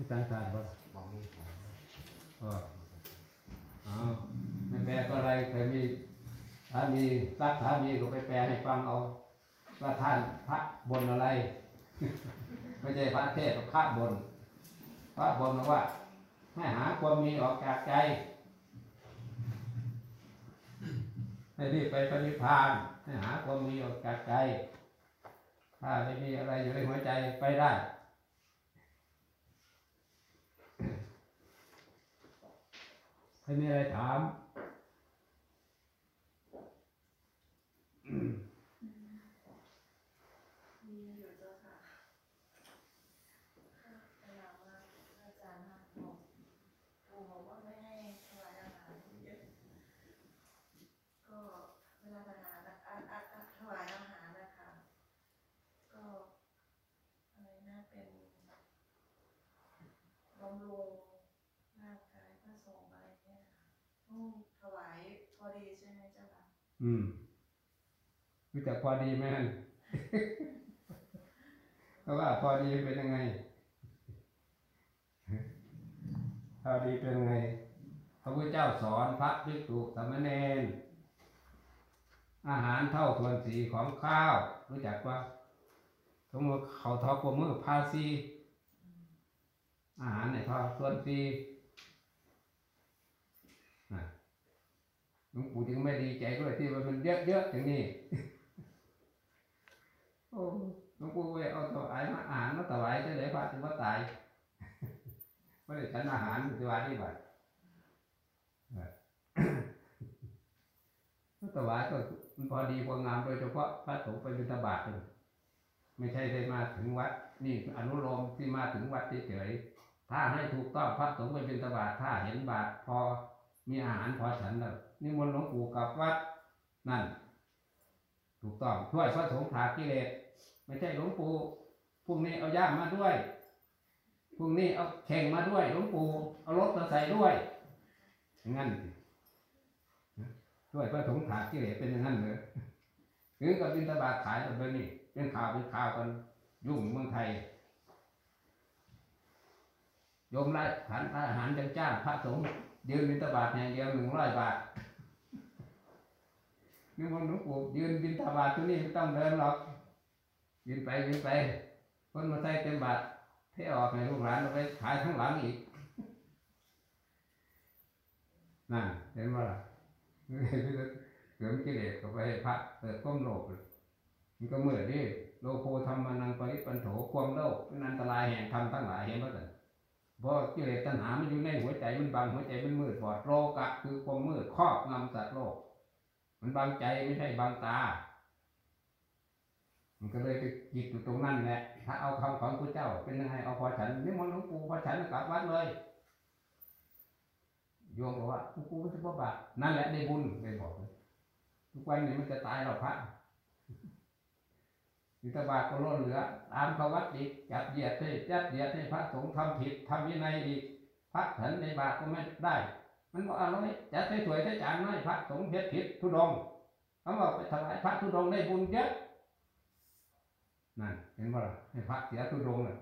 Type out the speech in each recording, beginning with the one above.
มีต่างชาติบ่บอกมีของเอออ๋อไม่แปลก็อะไรเคยมีถ้ามีรักถ้ามีก็ไปแปลให้ฟังเอาว่าท่านพระบนอะไร ไม่ใช่พระเทศพระบน พระบนว่า ให้หาความมีออกจากใจ ให้รีบไปปฏิพานให้หาความมีออกจากใจ ถ้าไม่มีอะไรอยู่ในหัวใจไปได้ ครมีอะไรถาม มีอยู่เจ้าค่ะเวลาว่าอาจารย์นะบอกปู่บอกว่าไม่ให้ถวายอาหารเยอะก็เวลาทานอาหารอะอะอะถวายอาหารนะคะ ก็อะไรนะเป็นบำรุงร่างกายพระสงฆ์อะไรเนี่ยค่ะ ต้องถวายพอดีใช่ไหมเจ้าค่ะอืมรู้จักพอดีไหมนั่นเพราะว่าพอดีเป็นยังไง พอดีเป็นยังไง พระพุทธเจ้าสอนพระภิกษุสามเณรอาหารเท่าส่วนสีของข้าว รู้จักว่าสมมติเขาทอกวมือพาซีอาหารในทอส่วนสีน่ะ หลวงปู่จึงไม่ดีใจด้วยที่ว่ามันเยอะๆอย่างนี้โอ้หลวงปู่ไปเอาถวายมาอาหารมาถวายจะได้พระจะว่าตายไม่ได้ฉันอาหารถวายที่บัดถวายก็มันพอดีพองามโดยเฉพาะพระสงฆ์ไปบิณฑบาตเลยไม่ใช่ได้มาถึงวัด นี่อนุโลมที่มาถึงวัดเฉยๆถ้าให้ถูกต้องพระสงฆ์ไปบิณฑบาตถ้าเห็นบาตรพอ มีอาหารพอฉันแล้วนิมนต์หลวงปู่กลับวัดนั่น ถูกต้องช่วยพระสงฆ์ถากิเลสไม่ใช่หลวงปู่พรุ่งนี้เอาย่ามมาด้วยพรุ่งนี้เอาแข่งมาด้วยหลวงปู่เอารถมาใส่ด้วยอย่างนั้นสิช่วยพระสงฆ์ถากิเลสเป็นอย่างนั้นเลยถึงกับบินตบาตขายแบบนี้เป็นข่าวเป็นข่าวกันยุ่งเมืองไทยโยมไล่ขันอาหารจังจ้างพระสงฆ์ ยืนบินตบาตอย่างเดียวหนึ่งร้อยบาทนี่คนหลวงปู่ยืนบินตบาตที่นี่ไม่ต้องเดินหรอกยืนไปยืนไป คนมาใส่เต็มบาทเทออกในลูกหลานเราไปขายข้งหลังอีกนั่นเห็นว่าล่ะเสริมกิเลสเข้าไปพระเปิดก้มโลกเลยมันก็เหมือนดิโลโภธรรมานังปริปันโถความโลภเป็นอันตรายแห่งธรรมทั้งหลายเห็นไหมล่ะ เพราะกิเลสตัณหามันอยู่ในหัวใจมันบังหัวใจมันมืดบอดโลกะ คือความมืดครอบงำสัตว์โลก มันบังใจไม่ใช่บังตา มันก็เลยไปจิตอยู่ตรงนั้นแหละถ้าเอาคำของพระเจ้า เป็นยังไงเอาพอฉันนิมนต์หลวงปู่พอฉันกลับวัดเลยโยมบอกว่าหลวงปู่ไม่ใช่พ่อบาปนั่นแหละได้บุญเลยบอกเลยทุกวันนี้มันจะตายหรอกพระ อิตบาทก็ล้นเหลือตามเขาวัดอีกจัดเหยียดให้จัดเหยียดให้พระสงฆ์ทำผิดทำวินัยอีกพระฉันในบาทก็ไม่ได้ มันบอกอะไรจัดให้สวยให้จานน้อยพระสงฆ์เพ็ดผิดทุดงเขาบอกไปถวายพระทุดงได้บุญเยอะนั่นเห็นบ่ล่ะให้พระเสียทุดงเลย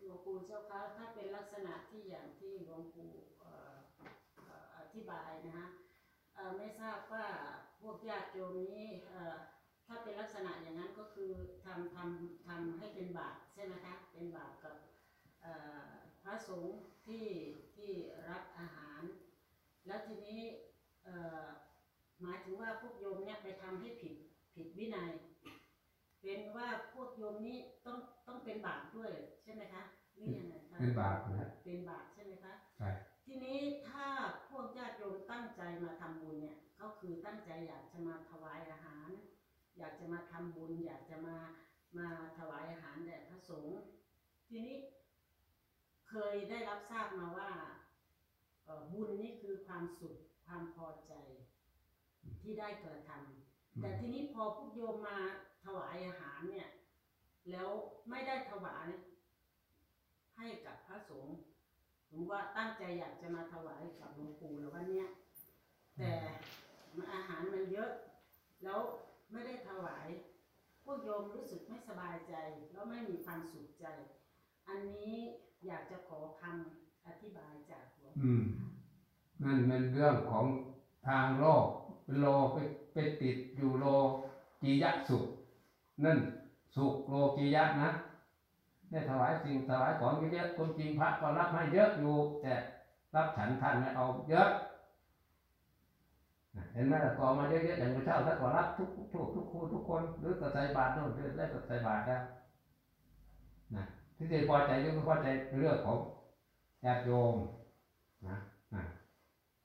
หลวงปู่เจ้าคะถ้าเป็นลักษณะที่อย่างที่หลวงปู่อ่อเอ่ออธิบายนะฮะ อ่อไม่ทราบว่าพวกญาติโยมนี้เอ่อถ้าเป็นลักษณะอย่างนั้นก็คือทำทำทำให้เป็นบาปใช่ไหมคะเป็นบาปกับเอ่อพระสงฆ์ที่ที่รับอาหาร แล้วทีนี้เอ่อหมายถึงว่าพวกโยมเนี่ยไปทำให้ผิดผิดวินัยเป็นว่าพวกโยมนี้ต้องต้องเป็นบาปด้วยใช่ไหมคะหรือยังไงคะเป็นบาปนะเป็นบาปใช่ไหมคะใช่ ทีนี้ถ้าพวกญาติโยมตั้งใจมาทำบุญเนี่ยก็คือตั้งใจอยากจะมาถวายอาหาร อยากจะมาทำบุญ อยากจะมามาถวายอาหารแด่พระสงฆ์ทีนี้เคยได้รับทราบมาว่าเอ่อบุญนี่คือความสุขความพอใจที่ได้กระทำแต่ทีนี้พอพวกโยมมาถวายอาหารเนี่ย แล้วไม่ได้ถวายให้กับพระสงฆ์ ผมว่าตั้งใจอยากจะมาถวายกับหลวงปู่แล้ววันเนี้ยแต่อาหารมันเยอะ แล้วไม่ได้ถวาย พวกโยมรู้สึกไม่สบายใจ แล้วไม่มีความสุขใจ อันนี้อยากจะขอคำอธิบายจากหลวงอืมนั่นเป็นเรื่องของทางโลกโลไปไปติดอยู่โลกียะสุข นั่นสุขโลกียะนะ ได้ถวายสิ่งถวายของเยอะๆคนจริงพระก็รับให้เยอะอยู่ แต่รับฉันท่านไม่เอาเยอะเห็นไหมล่ะกอมาเยอะๆอย่างพระเจ้าท่านก็รับทุกทุกทุกคนทุกคนหรือก็ใส่บาตรโน่นหรือได้ก็ใส่บาตรแล้วนะที่จะพอใจหรือไม่พอใจเรื่องของญาติโยมนะนะ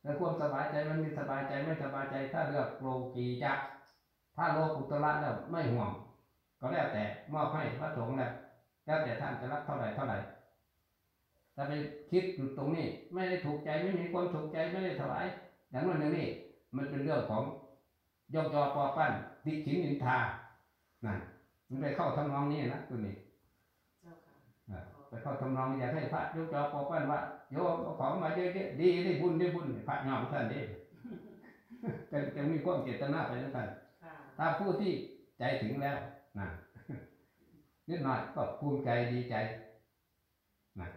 แล้วความสบายใจมันมีสบายใจไม่สบายใจถ้าเลือกโลกียะถ้าโลกุตระแล้วไม่ห่วง ก็แล้วแต่มอบให้พระสงฆ์แล้ว แล้วแต่ท่านจะรับเท่าไหร่เท่าไหร่ถ้าไปคิดอยู่ตรงนี้ไม่ได้ถูกใจไม่มีความถูกใจไม่ได้ถวายอย่างนั้นอย่างนี้มันเป็นเรื่องของยกยอปอปั้นดิฉินนินทานั่นมันไปเข้าทำนองนี้นะตัวนี้เจ้าค่ะอ่าไปเข้าทำนองอยากให้พระยกจอปอปั้นว่าโยมเอาของมาเยอะๆดีได้บุญได้บุญพระยอมท่านดีจะจะมีความเจตนาไปนั่นกันค่ะถ้าผู้ที่ใจถึงแล้วนะ นิดหน่อยก็ภูมิใจดีใจค่ะค่ะ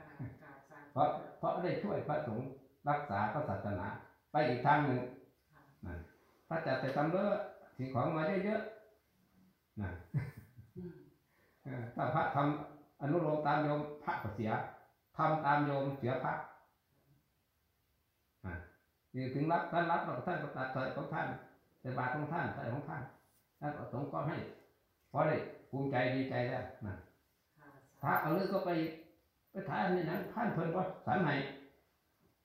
สาธุเพราะเพราะได้ช่วยพระสงฆ์รักษาพระศาสนา ไปอีกทางหนึ่งค่ะนะถ้าจะไปทำเลอะสิ่งของมาเยอะๆนะอืมเออถ้าพระทำอนุโลมตามโยมพระก็เสียทำตามโยมเสียพระอะนี่ถึงรับท่านรับแล้วท่านก็ตัดใส่ของท่านใส่บาตรของท่านใส่ของท่านแล้วก็สงฆ์ก็ให้เพราะได้ ภูมิใจดีใจแล้วนะค่ะพระเอาเรื่องก็ไป ไปถ่ายในนั้นท่านเพิ่นก็สันไหน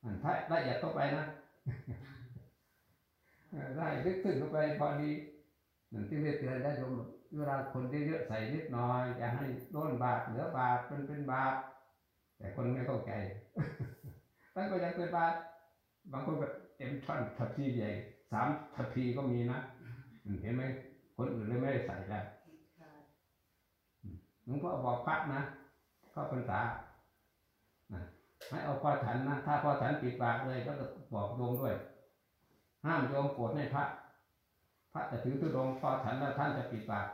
อันถ้าละเอียดเข้าไปนะเออได้ลึกขึ้นเข้าไปพอดีหนึ่งที่เรียกเตือนได้โยมเวลาคนเยอะๆใส่นิดหน่อยอย่าให้โดนบาปเหลือบาปเป็นเป็นบาปแต่คนไม่เข้าใจท่านก็ยังเป็นบาปบางคนก็เต็มท่อนทัพพีใหญ่สามทัพพีก็มีนะอืมเห็นไหมคนอื่นเลยไม่ได้ใส่แล้วค่ะ หลวงพ่อบอกพระนะเข้าพรรษาให้เอาพอฉันนะถ้าพอฉันปิดปากเลยก็จะบอกโยมด้วย ห้ามโยมโกรธให้พระ พระจะถือตุดงค์พอฉันแล้วท่านจะปิดปาก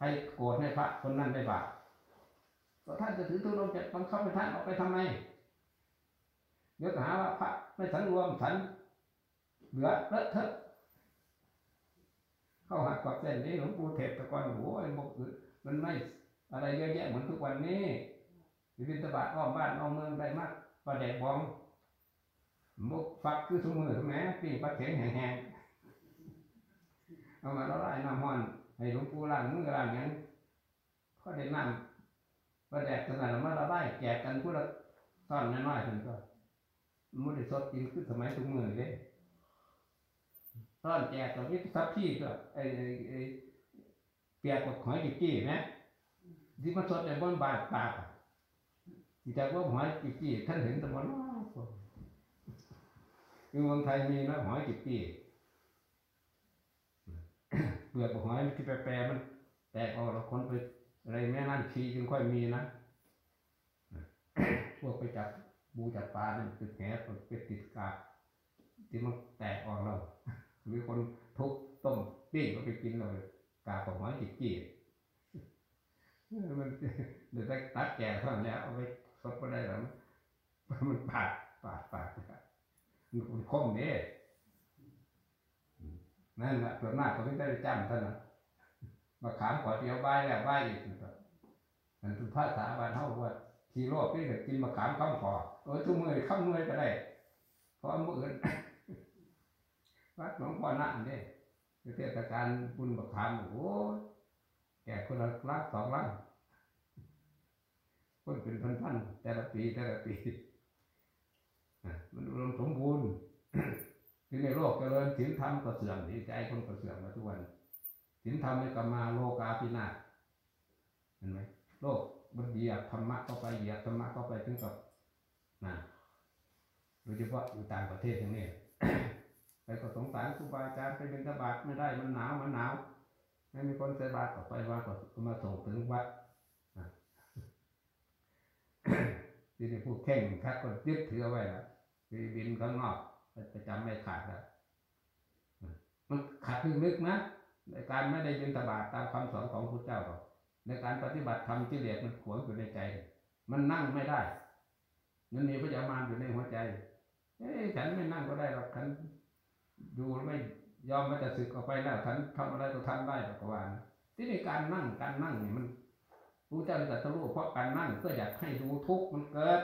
ให้โกรธให้พระคนนั้นได้บาปก็ท่านจะถือตุดงจะบังคับให้ท่านออกไปทำไมเดี๋ยวหาว่าพระไม่สันรวมฉันเหลือเลอะเทอะเข้าหักกวักเส้นนี้หลวงปู่เทศตะกอนโอ้ยบอกมันไม่ อะไรเยอะแยะเหมือนทุกวันนี้อยู่บินตบาทอ้อมบ้านอ้อมเมืองได้มากปลาแดกบองมุกฟักคือสมือถูกไหมปีปลาเข็งแห้งๆเอามาแล้วไล่น้ำห้อนให้หลวงปู่ล้างมือล้างยังก็ได้น้ำปลาแดกขนาดนั้นมาเราได้แจกกันผู้ละตอนน้อยๆเพิ่นก็มันได้สดกินคือสมัยทุกมือเลยตอนแจกกับวิทัพพี่ก็ไอ้ไอ้ไอ้เปียกกับหอยกิ๊กกี้นะ ที่มันสดในบนบาดปากอะที่จากว่าหอยจิบจี้ท่านเห็นแตะวันคือเมืองไทยมีนะหอยจิบจี้เปลือกหอยที่แปรๆมัน แตกออกแล้วคนไปอะไรแม่นั่นชีจึงค่อยมีนะพวกไปจับบูจับปลาเนี่ยไปแหไปติดกาที่มันแตกออกแล้วหรือคนทุบต้มปิ้งก็ไปกินเลยกาของหอยจิบจี้ มันเดี๋ยวได้ตัดแก่เท่านั้นแล้วเอาไปสดก็ได้แล้วมันปาดปาดปาดปาดมันคมเนี่ยนั่นแหละส่วนมากเขาไม่ได้จำท่านนะมาขามขอเดียวใบแล้วใบอีกนะมันเป็นภาษาบ้านเฮาว่าทีโรคที่เด็กกินมะขามข้ามขอเออทุกมือข้ามมือก็ได้เพราะมืออื่นวัดหลวงพ่อนั่นเนี่ยเทศกาลบุญมะขามโอ้ แก่คนละลักสองลักคนเป็นพันๆแต่ละปีแต่ละปีมันอุดมสมบูรณ์ที่ในโลกเจริญศีลธรรมก็เสื่อมดีใจคนก็เสื่อมมาทุกวันศีลธรรมไม่กลับมาโลกาพินาศเห็นไหมโลกมันเหยียบธรรมะเข้าไปเหยียบธรรมะเข้าไปถึงกับนะโดยเฉพาะอยู่ต่างประเทศอย่างนี้ไปก็สงสารครูบาอาจารย์ไปเป็นตบาตไม่ได้มันหนาวมันหนาว ไม่มีคนใส่บาตรออกไปว่าก็มาส่งถึงวัดนทีนี้ผู้เข่งคัดก็ยึดถือเอไว้ล้วคือบินข้างนอกประจำไม่ขาดแล้วนะมันขาดลึกๆนะในการไม่ได้บินตบาตตามคำสอนของพระเจ้าหรอกในการปฏิบัติธรรมกิเลสมันขวางอยู่ในใจ มันนั่งไม่ได้มันมีพระยามารอยู่ในหัวใจเอ้ฉันไม่นั่งก็ได้หรอกฉันอยู่ไม่ ยอมมันจะสึกออกไปแล้วฉันทำอะไรก็ทำได้หรอกก็ว่านที่ในการนั่งการนั่งเนี่ยมันพระเจ้าตรัสรู้เพราะการนั่งเพื่ออยากให้ดูทุกข์มันเกิด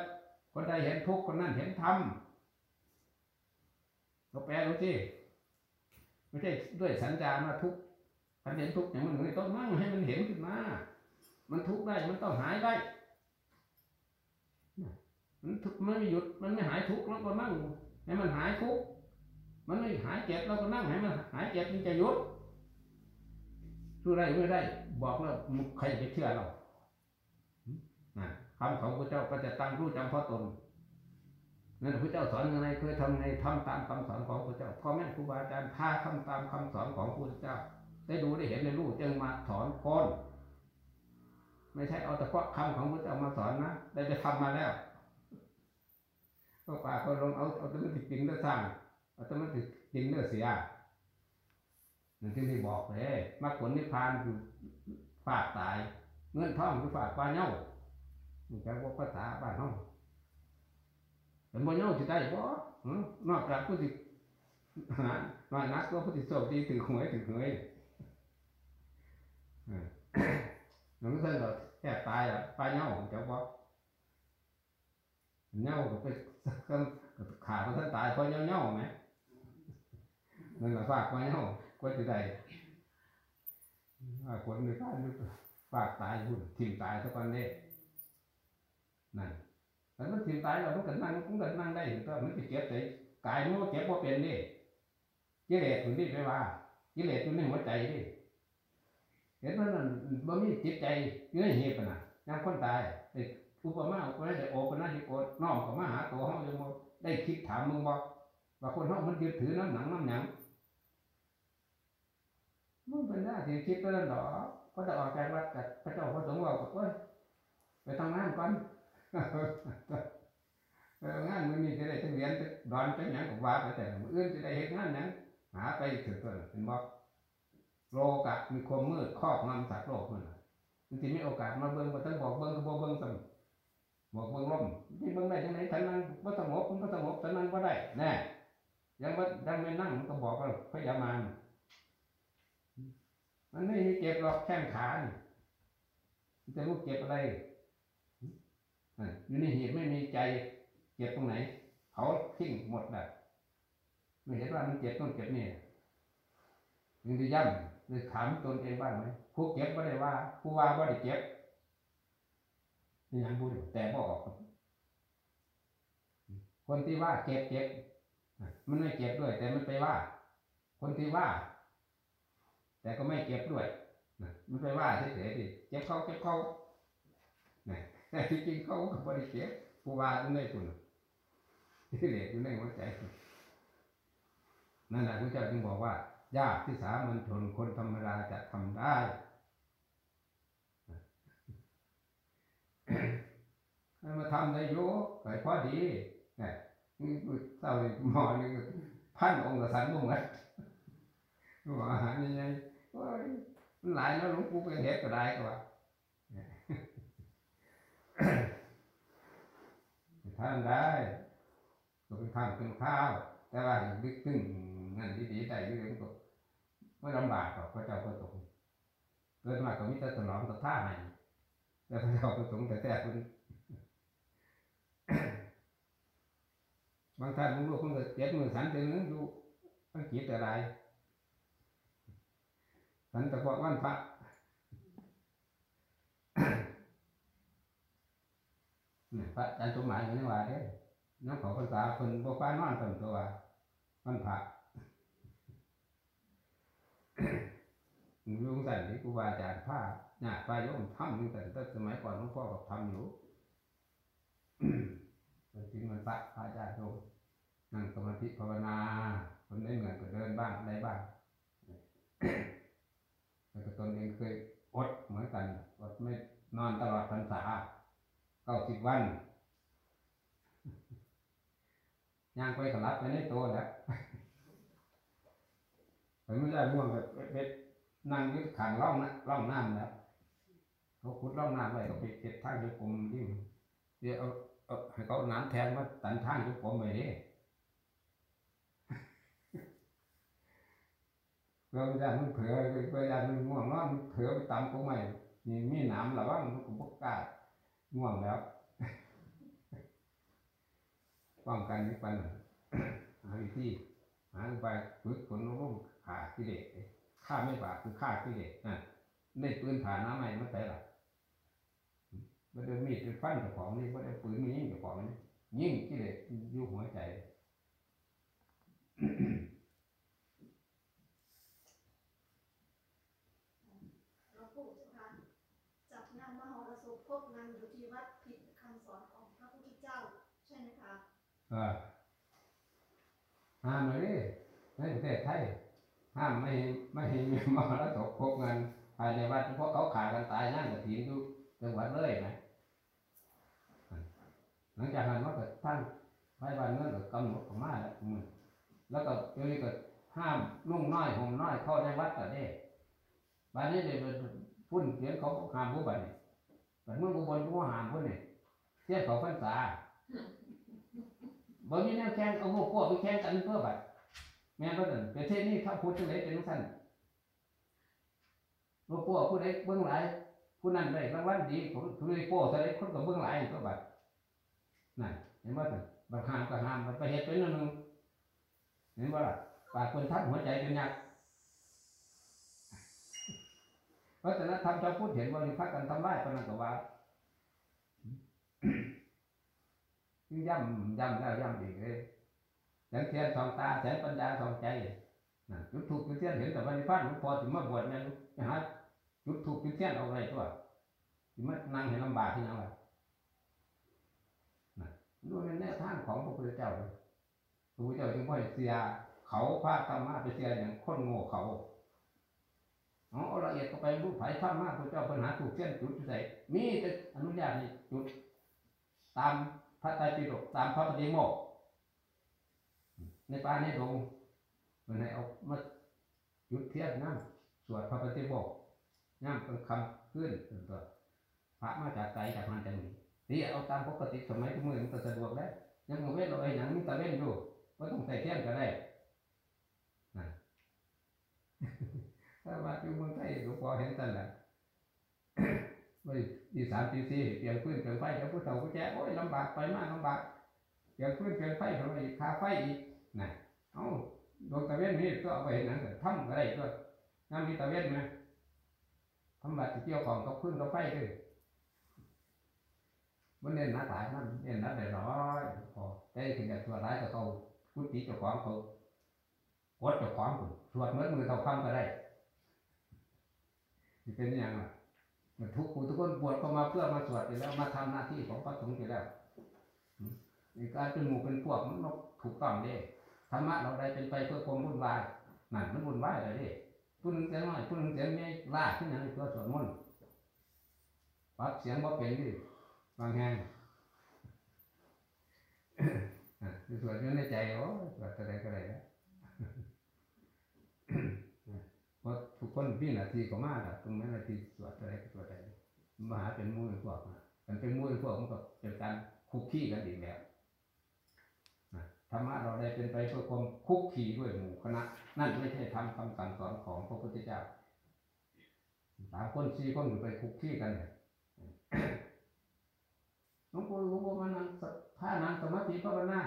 คนใดเห็นทุกข์คนนั้นเห็นธรรมก็แปลดูสิไม่ใช่ด้วยสัญญามาทุกข์คันเห็นทุกข์อย่างมันต้องนั่งให้มันเห็นขึ้นมา มันทุกข์ได้มันต้องหายได้มันทุกข์มันไม่หยุดมันไม่หายทุกข์แล้วก็นั่งให้มันหายทุกข์ มันไม่หายเจ็บเราก็นั่งให้มันหายเจ็บมันจะยุดรู้ได้ไม่ได้ บอกแล้วใครจะเชื่อเรานะคำของพระเจ้าก็จะตั้งรู้จำเพราะตนนั่นพระเจ้าสอนยังไงเคยทำไงทำตามคำสอนของพระเจ้าพ่อแม่ครูบาอาจารย์พาทำตามคำสอนของพระเจ้า ได้ดูได้เห็นได้รู้จึงมาสอนคนไม่ใช่เอาแต่เพาะคำของพระเจ้ามาสอนนะได้ไปทำมาแล้วก็ป่าก็ลงเอาเอาแต่มันติดจริงเด้อสร้าง เอาแต่มันติดจริงเด้อเสียนั่นที่ที่บอกเลยมรรคผลนิพพานอยู่ฝากตาย เงินท่องคือฝากปลาเน่านี่แปลว่าภาษาบ้านห้องเป็นบ่เน่าสิได้บ่นอกจากผู้ที่น้อยนักก็ผู้ที่โชคดีถือหวยถือหวยหลวงพ่อก็แค่ตายอะปลาเน่าเจ้าบ่เน่าก็ไปขาดมันท่านตายเพราะเน่าๆไหม นั่นแหละฝากไว้เน่าก็จะได้ว่าคนในบ้านฝากตายหุ่นถิ่มตายทุกวันนี้นั่นแต่มันถิ่มตายเราต้องกันนั่งต้องกันนั่งได้ก็มันจะเจ็บใจกายมันก็เจ็บว่าเป็นนี่กิเลสถึงนี่ไปว่ากิเลสอยู่ในหัวใจนี่เห็นว่ามันบ่มีจิตใจอยู่ในเหตุน่ะยังคนตายไอุปมาอุปมาจะโอปนาจิโกน้อมกับมาหาตัวเฮายังได้คิดถามมึงบ่ว่าคนเฮามันยึดถือน้ำหนังน้ำหยัง มึงเป็นได้ที่คิดไปแล้วดอกก็จะออกจากวัดกับพระเจ้าพระสงฆ์บอกว่าไปทำงานก่อนงานมื้อนี้จะได้จังเรียนจะดอนจังหยังก็ว่าไปแต่มื้ออื่นจะได้เฮ็ดงานหยังหาไปถิดเถิดเห็นบ่โลกะมีความมืดครอบงำสัตว์โลกมันน่ะมันสิมีโอกาสมาเบิ่งบ่ต้องบอกเบิ่งก็บ่เบิ่งซ้ำบอกเบิ่งลมที่เบิ่งได้จังไหนฉันนั่งบ่สงบมันบ่สงบฉันนั่งบ่ได้แน่ยังบ่ยังไม่นั่งมันก็บอกว่าพยามาร มันไม่เจ็บหรอกแข้งขาจะรู้เจ็บอะไรอยู่ในเหตุไม่มีใจเจ็บตรงไหนเขาทิ้งหมดแบบไม่เห็นว่ามันเจ็บต้องเจ็บนี่ยังจะย่ำเลยถามตนเองบ้างไหมผู้เจ็บบ่ได้ว่า ผู้ว่าบ่ได้เจ็บนี่ยังพูดแต่บอกออก คนที่ว่าเจ็บเจ็บมันไม่เจ็บด้วย แต่มันไปว่า คนที่ว่า แต่ก็ไม่เจ็บด้วยนะมันไปว่าเฉยๆดิเจ็บเขาเจ็บเขานะแต่ที่จริงเขาก็ไม่ได้เจ็บผู้ว่าตรงนี้คุณที่เหล็กอยู่ในหัวใจนั่นแหละพระเจ้าจึงบอกว่า ยากที่สามัญชนคนธรรมดาจะทำได้ให้มาทำได้โยไก่พอดีเนี่ยเศร้าเลยหมอนี่พันองค์กสันบุ้งเลยว่าอาหารยังไงโอ้ย มันหลายแล้วหลวงปู่ก็เห็ดก็ได้ก็ว่าเนี่ยทำได้ก็เป็นทำเป็นข้าว แต่ว่าดึกตึ้งนั่นดีๆได้ด้วยมันก็ไม่ลำบากหรอกพระเจ้าประสงค์เกิดมาก็มีแต่สนองต่อท่าให้แต่พระเจ้าประสงค์แต่แต่คนบางท่านบางลูกมันก็เจ็ดมือสันเต็มนึงอยู่มันขีดแต่ไร สันแต่พอวันพระพระอาจารย์สมหมายอยู่ในว่าเด้น้องขอภาษาคนบ่ฟ้านอนตนตัววันพระลุงสันที่ครูบาอาจารย์ผ้าหน้าป้าโยมทำลุงสันตั้งสมัยก่อนหลวงพ่อก็ทำอยู่เป็นจริงมันพระพระอาจารย์โยมนั่งสมาธิภาวนาคนได้เหมือนก็เดินบ้างอะไรบ้าง แล้วก็ตนเองเคยอดเหมือนกันอดไม่นอนตลอดพรรษาเก้าสิบวันย่างไปก็รับไปในโตแล้วไปไม่ได้ร่วงแบบเบ็ดนั่งยึดขังร่องนะร่องน้ำแล้วเขาขุดร่องน้ำไว้ก็ไปเก็บทางโยกลมที่เดี๋ยวเอาเอาให้เขาน้ำแทนว่าตันทางโยกลมไปดิ เราจะมันเผลอเวลามันง่วงนอนมันเผลอไปตามกูใหม่นี่มีหน้ำระวังมันก็บกกล้าง่วงแล้วป้องกันนี้ปันหาวิธีหาไปฝึกฝนอบรมขากิเลสฆ่าไม่บาปคือฆ่ากิเลสนะในปืนผ่าน้ำใหม่มันใส่หรอมันได้มีดเป็นฟันเจ้าของนี่มันได้ปืนมียิงเจ้าของนี่ยิงกิเลสอยู่หัวใจ หลวงปู่เจ้าคะจับนางมหรสพพบนางอยู่ที่วัดผิดคำสอนของพระพุทธเจ้า ใช่ไหมคะเออห้ามเลยในประเทศไทยห้ามไม่ไม่ให้มีมรดกพบกันภายในวัดเพราะเขาขากันตายนั่นกระถินอยู่จังหวัดเลยไหมหลังจากนั้นมันก็ท่านไปบ้านเงินก็กำหนดออกมาแล้วอืมแล้วก็เดี๋ยวนี้ก็ห้ามนุ่งน้อยห่มน้อยเข้าในวัดก็ได้บ้านนี้เดี๋ยว พุ่นเขียนเขาหามผู้บัดนี่ยแต่เมื่อผู้บนผู้หามผู้นี่เสียเขาพรรษาบ่มีแนวแข่งเอาพวกพวกไปแข่งกันเพื่อบัดแม่นบ่ซั่นประเทศนี้ถ้าพูดจังไดเป็นจังซั่นพวกพวกผู้ใดเบิ่งหลายผู้นั้นได้รางวัลดีผมผู้ใดโป้เท่าใดคนก็เบิ่งหลายเพื่อบัดนั่นเห็นบ่ซั่นบัดหามก็หามมันไปเฮ็ดเป็นอันนึงเห็นบ่ล่ะปากคนทับหัวใจเป็นยักษ์ วัฒนธรรมชาวพุทธเห็นว่านี่พักกันทำลายปนนั้นก็ว่าย่ำย่ำแล้วย่ำอีกเลยแสงเทียนสองตาแสงปัญญาสองใจนะจุดถูกจุดเทียนเห็นแต่วันนี้พระหลวงพ่อถึงมาบวชเนี่ยไปหาจุดถูกจุดเทียนเอาอะไรตัวถึงมานั่งเห็นลำบากที่ยังไงนะดูในแนวทางของพระพุทธเจ้าเลยพระพุทธเจ้าจึงว่าให้เสียเขาพระธรรมะไปเสียอย่างคนโง่เขา เอาเอาละเอียดเข้าไปรู้ไผ่ธรรมะพระเจ้าปัญหาถูกเส้นจุดใส่มีแต่อนุญาตให้จุด ตามพระไตรปิฎกตามพระปฏิโมกในป่าในดงมันให้เอามาจุดเทียนน้ำสวดพระปฏิโมกน้ำเป็นคำขึ้นเป็นตัวพระมาจากไกลจากมันจะมีนี่เอาตามปกติสมัยทุกมือมันสะดวกแล้วยังโมเว้นเราไอ้หนังมันตะเว้นอยู่ก็ต้องใส่เทียนก็ได้นะ ถ้าว่าอยู่เมืองไทยหลวงพ่อเห็นตันแหละไม่ดีสามตีสี่เปลี่ยนพื้นเปลี่ยนไฟเดี๋ยวผู้เฒ่าผู้แก่โอ้ยลำบากไปมากลำบากเปลี่ยนพื้นเปลี่ยนไฟทำไมอีกคาไฟอีกนะเอ้าดวงตะเวนนี่ก็เอาไปเห็นหนังแต่ทำอะไรก็น้ำมีตะเวนไหมทำบัตรเกี่ยวของกับพื้นกับไฟด้วยมันเน้นหนาตายมันเน้นหนาแต่ร้อยพอได้ถึงกับตัวร้ายก็เขาพุทธิเจ้าของเขากดเจ้าของผมสวดเมื่อมือเขาคำก็ได้ นี่เป็นอย่างไรมันทุกผู้ทุกคนบวชก็มาเพื่อมาสวดอยู่แล้วมาทำหน้าที่ของพระสงฆ์อยู่แล้วในการเป็นหมู่เป็นพวกมันถูกต้องเด้ธรรมะเราได้เป็นไปเพื่อความวุ่นวายนั่นมันวุ่นวายอะไรเด้ผู้หนึงเสียงน้อยผู้หนึงเสียงใหญ่ลาขึ้นอย่างนี้ตัวสวดมนต์ปรับเสียงบ่เป็นดิบางแห่งอะสวดอยู่ในใจโอ้สวดอะไรก็ได้แล้ว เพราะทุกคนพี่นาทีก็มาแล้วตรงนั้นนาทีสวดอะไรก็สวดอะไรมหาเป็นมูลพวกนะมันเป็นมูลพวกมันก็เป็นการคุกคีกันอีกแล้วธรรมะเราได้เป็นไปเพื่อความคุกคีด้วยหมู่คณะ นั่นไม่ใช่ทำคำสั่งสอนของพระพุทธเจ้าสามคนสี่คนอยู่ไปคุกคีกันเนี่ยหลวงปู่หลวงปู่มานั่งท่านั่งสมาธิภาวนา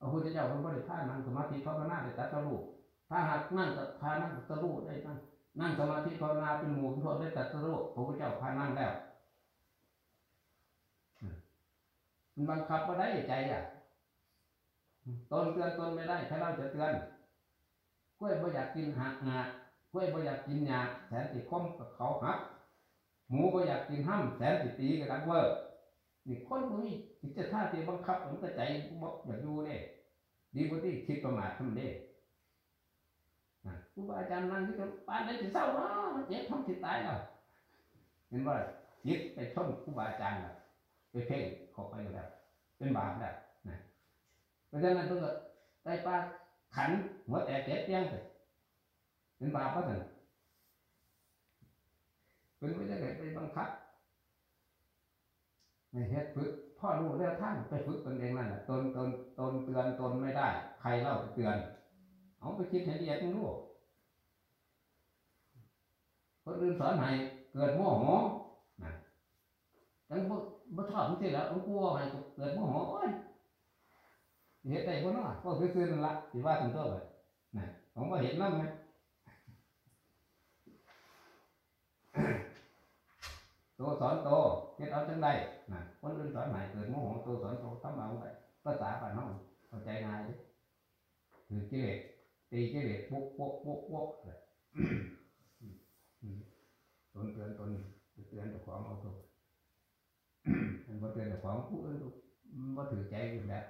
พระพุทธเจ้าเป็นบริท่านั่งสมาธิภาวนาได้ตัดรู้ ถ้าหากนั่งกับพานั่งตะลุได้นั่งนั่งสมาธิภาวนาเป็นหมู่พวกได้ตัดตะลุพระพุทธเจ้าพานั่งแล้วมันบังคับมาได้ใจอะตนเตือนตนไม่ได้ถ้าเราจะเตือนกล้วยบ่อยากกินหักงากล้วยบ่อยากกินหยาแสนติคมกับเขาหักหมูบ่อยากกินห้ำแสนติตีกับดังเวอร์นี่คนพวกนี้จิตจะท่าที่บังคับมันก็ใจบ่อยากอยู่เนี่ยดีกว่าที่คิดประมาททำเด้นะ ครูบาอาจารย์นั่งที่กันปานได้ถึงเศร้าเนาะเจ็บท้องจิตตายแล้วเห็นว่าจิตไปชนครูบาอาจารย์แล้วไปเพ่งข้าไปแล้วเป็นบาปแล้วนะเพราะฉะนั้นเพิ่งก็ได้ปลาขันหัวแตกเจ็บยังเลยเป็นบาปเพราะฉะนั้นเป็นไม่ได้ไปบังคับไม่เฮ็ดฝึกพ่อรู้แล้วท่านไปฝึกตนเองนั่นแหละตนตนตนเตือนตนไม่ได้ ใครเล่าเตือน เอาไปคิดให้ละเอียดมึงรู้ คนอื่นสอนให้เกิดโมโหนะจังบ่บ่ชอบมันสิแล้วกลัวให้เกิดโมโหโอ้ยเฮ็ดได้บ่เนาะก็ซื่อๆนั่นล่ะสิว่าถึงตัวเลยนะผมก็เห็นนำไงโตสอนโตเฮ็ดเอาจังไดนะคนอื่นสอนให้เกิดโมโหโตสอนโตทำเอาไว้ภาษาบ้านเฮาเข้าใจง่ายเด้คือกิเลสตีกิเลสปุ๊กปุ๊กปุ๊กปุ๊กเลย ตนเตือนตนเตือนตัวของเอาตัวมันบ่เตือนตัวของผู้อื่นมันบ่ถือใจอยู่แล้ว